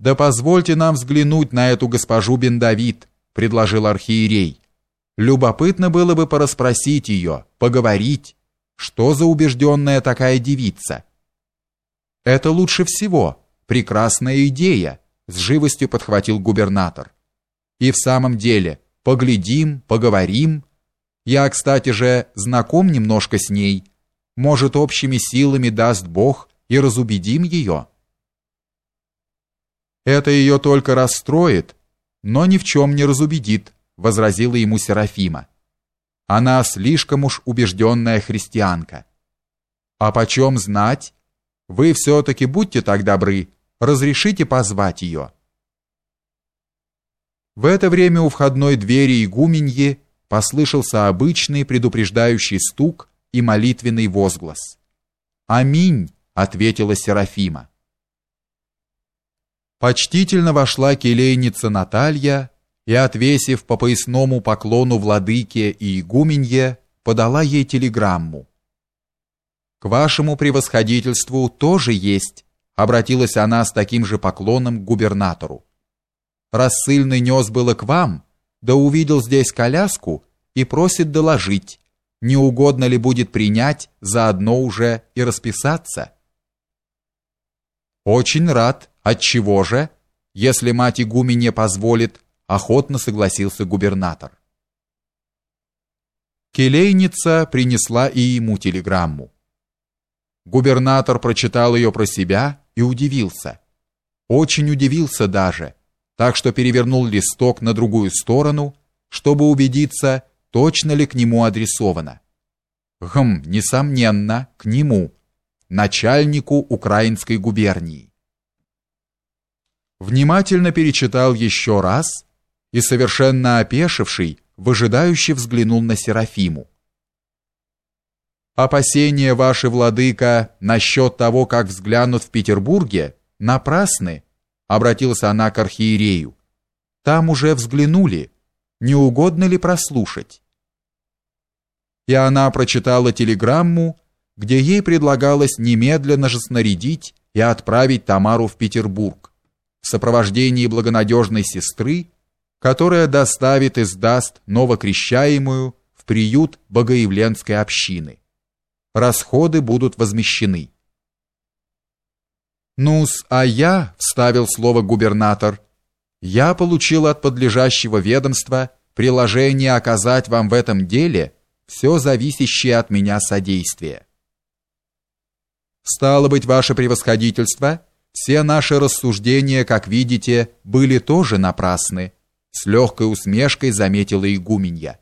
Да позвольте нам взглянуть на эту госпожу Бендавид, предложил архиерей. Любопытно было бы порасспросить ее, поговорить, что за убежденная такая девица. Это лучше всего, прекрасная идея, с живостью подхватил губернатор. И в самом деле, поглядим, поговорим. Я, кстати же, знаком немножко с ней. Может, общими силами даст Бог и разубедим ее. Это ее только расстроит, но ни в чем не разубедит, возразила ему Серафима. Она слишком уж убежденная христианка. А почем знать? Вы все-таки будьте так добры, разрешите позвать ее. В это время у входной двери игуменьи послышался обычный предупреждающий стук и молитвенный возглас. «Аминь!» — ответила Серафима. Почтительно вошла келейница Наталья и, отвесив по поясному поклону владыке и игуменье, подала ей телеграмму. «К вашему превосходительству тоже есть», — обратилась она с таким же поклоном к губернатору. «Рассыльный нес было к вам, да увидел здесь коляску и просит доложить, не угодно ли будет принять, заодно уже и расписаться». «Очень рад. Отчего же? Если мать игуменья позволит, охотно согласился губернатор. Келейница принесла и ему телеграмму. Губернатор прочитал ее про себя и удивился. Очень удивился даже, так что перевернул листок на другую сторону, чтобы убедиться, точно ли к нему адресовано. Хм, несомненно, к нему, начальнику украинской губернии. Внимательно перечитал еще раз и совершенно опешивший, выжидающе взглянул на Серафиму. Опасения ваши, владыка, насчет того, как взглянут в Петербурге, напрасны, обратилась она к архиерею. Там уже взглянули, не угодно ли прослушать? И она прочитала телеграмму, где ей предлагалось немедленно же снарядить и отправить Тамару в Петербург в сопровождении благонадежной сестры которая доставит и сдаст новокрещаемую в приют Богоявленской общины. Расходы будут возмещены. «Ну-с, а я», — вставил слово губернатор, «я получил от подлежащего ведомства приложение оказать вам в этом деле все зависящее от меня содействие». «Стало быть, ваше превосходительство, все наши рассуждения, как видите, были тоже напрасны», с легкой усмешкой заметила игуменья.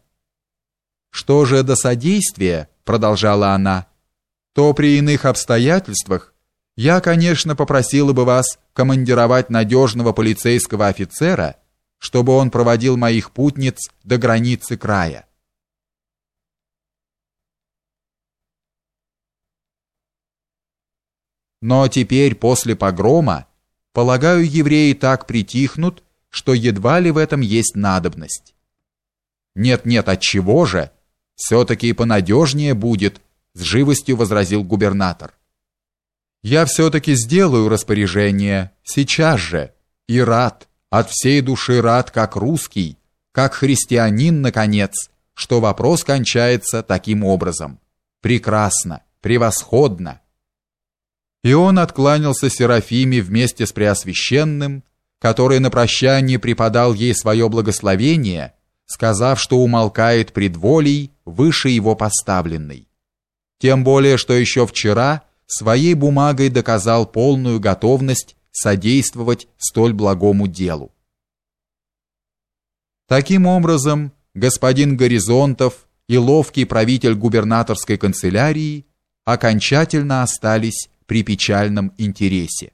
Что же до содействия, продолжала она, то при иных обстоятельствах я, конечно, попросила бы вас командировать надежного полицейского офицера, чтобы он проводил моих путниц до границы края. Но теперь после погрома, полагаю, евреи так притихнут, что едва ли в этом есть надобность. Нет-нет, от чего же? Все-таки понадежнее будет, с живостью возразил губернатор. Я все-таки сделаю распоряжение, сейчас же, и рад, от всей души рад, как русский, как христианин, наконец, что вопрос кончается таким образом. Прекрасно, превосходно. И он откланялся Серафиме вместе с Преосвященным, который на прощание преподал ей свое благословение, сказав, что умолкает пред волей выше его поставленной. Тем более, что еще вчера своей бумагой доказал полную готовность содействовать столь благому делу. Таким образом, господин Горизонтов и ловкий правитель губернаторской канцелярии окончательно остались при печальном интересе.